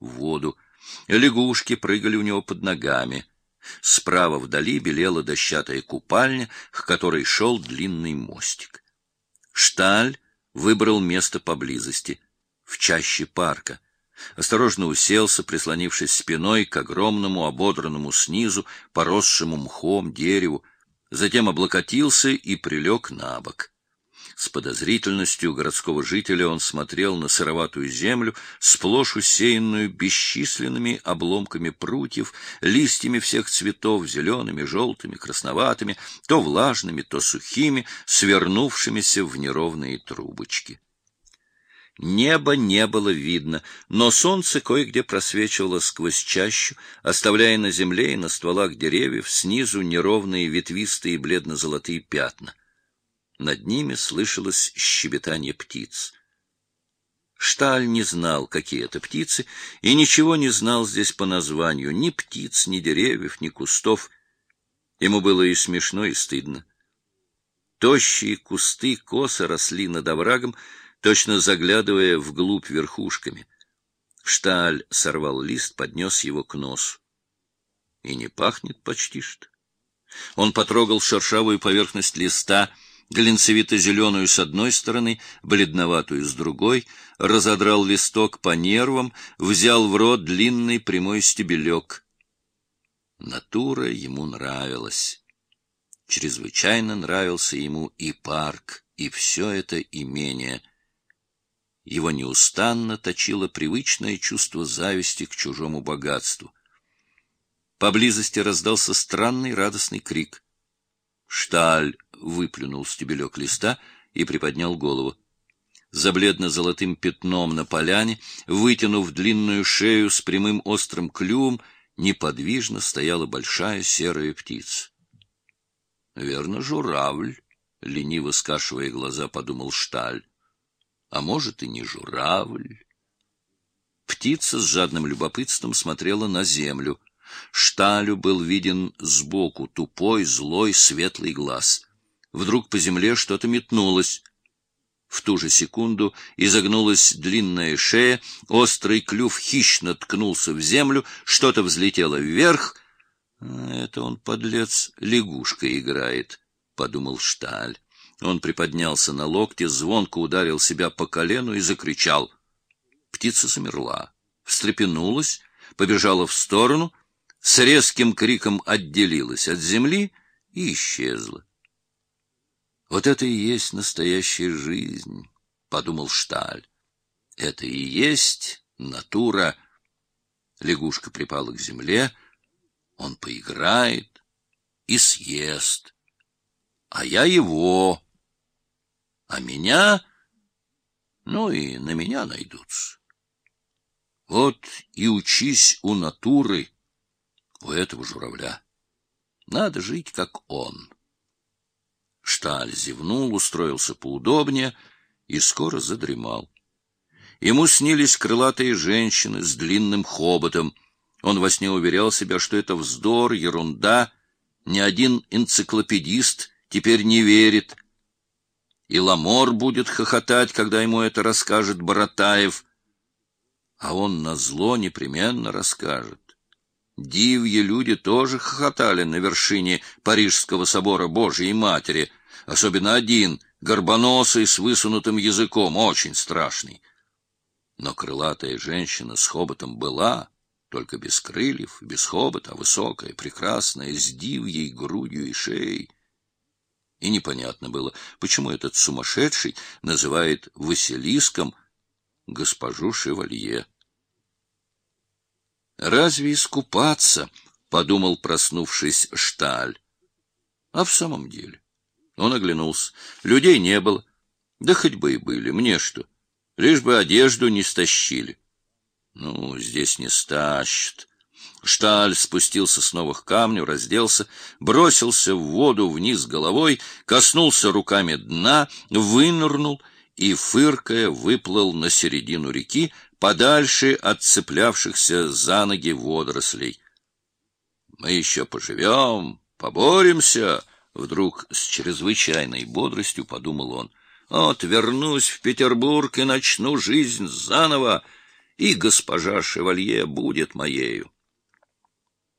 в воду. Лягушки прыгали у него под ногами. Справа вдали белела дощатая купальня, к которой шел длинный мостик. Шталь выбрал место поблизости, в чаще парка. Осторожно уселся, прислонившись спиной к огромному, ободранному снизу, поросшему мхом дереву, затем облокотился и прилег на бок. С подозрительностью городского жителя он смотрел на сыроватую землю, сплошь усеянную бесчисленными обломками прутьев, листьями всех цветов, зелеными, желтыми, красноватыми, то влажными, то сухими, свернувшимися в неровные трубочки. Неба не было видно, но солнце кое-где просвечивало сквозь чащу, оставляя на земле и на стволах деревьев снизу неровные ветвистые бледно-золотые пятна — над ними слышалось щебетание птиц. Шталь не знал, какие это птицы, и ничего не знал здесь по названию, ни птиц, ни деревьев, ни кустов. Ему было и смешно, и стыдно. Тощие кусты косо росли над оврагом, точно заглядывая вглубь верхушками. Шталь сорвал лист, поднес его к носу. И не пахнет почти что. Он потрогал шершавую поверхность листа — глинцевито-зеленую с одной стороны, бледноватую с другой, разодрал листок по нервам, взял в рот длинный прямой стебелек. Натура ему нравилась. Чрезвычайно нравился ему и парк, и все это имение. Его неустанно точило привычное чувство зависти к чужому богатству. Поблизости раздался странный радостный крик. Шталь выплюнул стебелек листа и приподнял голову. За бледно-золотым пятном на поляне, вытянув длинную шею с прямым острым клювом, неподвижно стояла большая серая птица. — Верно, журавль, — лениво скашивая глаза, подумал Шталь. — А может, и не журавль. Птица с жадным любопытством смотрела на землю. Шталю был виден сбоку тупой, злой, светлый глаз. Вдруг по земле что-то метнулось. В ту же секунду изогнулась длинная шея, острый клюв хищно ткнулся в землю, что-то взлетело вверх. «А, «Это он, подлец, лягушка играет», — подумал Шталь. Он приподнялся на локте, звонко ударил себя по колену и закричал. Птица замерла, встрепенулась, побежала в сторону, с резким криком отделилась от земли и исчезла. Вот это и есть настоящая жизнь, — подумал Шталь. Это и есть натура. Лягушка припала к земле, он поиграет и съест. А я его, а меня, ну и на меня найдутся. Вот и учись у натуры, у этого журавля. Надо жить, как он. Шталь зевнул, устроился поудобнее и скоро задремал. Ему снились крылатые женщины с длинным хоботом. Он во сне уверял себя, что это вздор, ерунда. Ни один энциклопедист теперь не верит. И Ламор будет хохотать, когда ему это расскажет Баратаев. А он назло непременно расскажет. Дивьи люди тоже хохотали на вершине Парижского собора Божией Матери, особенно один, горбоносый с высунутым языком, очень страшный. Но крылатая женщина с хоботом была, только без крыльев, без хобота, высокая, прекрасная, с дивьей грудью и шеей. И непонятно было, почему этот сумасшедший называет Василиском госпожу Шевалье. Разве искупаться? — подумал, проснувшись, Шталь. А в самом деле... Он оглянулся. Людей не было. Да хоть бы и были, мне что. Лишь бы одежду не стащили. Ну, здесь не стащат. Шталь спустился снова к камню, разделся, бросился в воду вниз головой, коснулся руками дна, вынырнул и, фыркая, выплыл на середину реки, подальше от цеплявшихся за ноги водорослей. «Мы еще поживем, поборемся!» Вдруг с чрезвычайной бодростью подумал он. «Вот вернусь в Петербург и начну жизнь заново!» и госпожа Шевалье будет моею.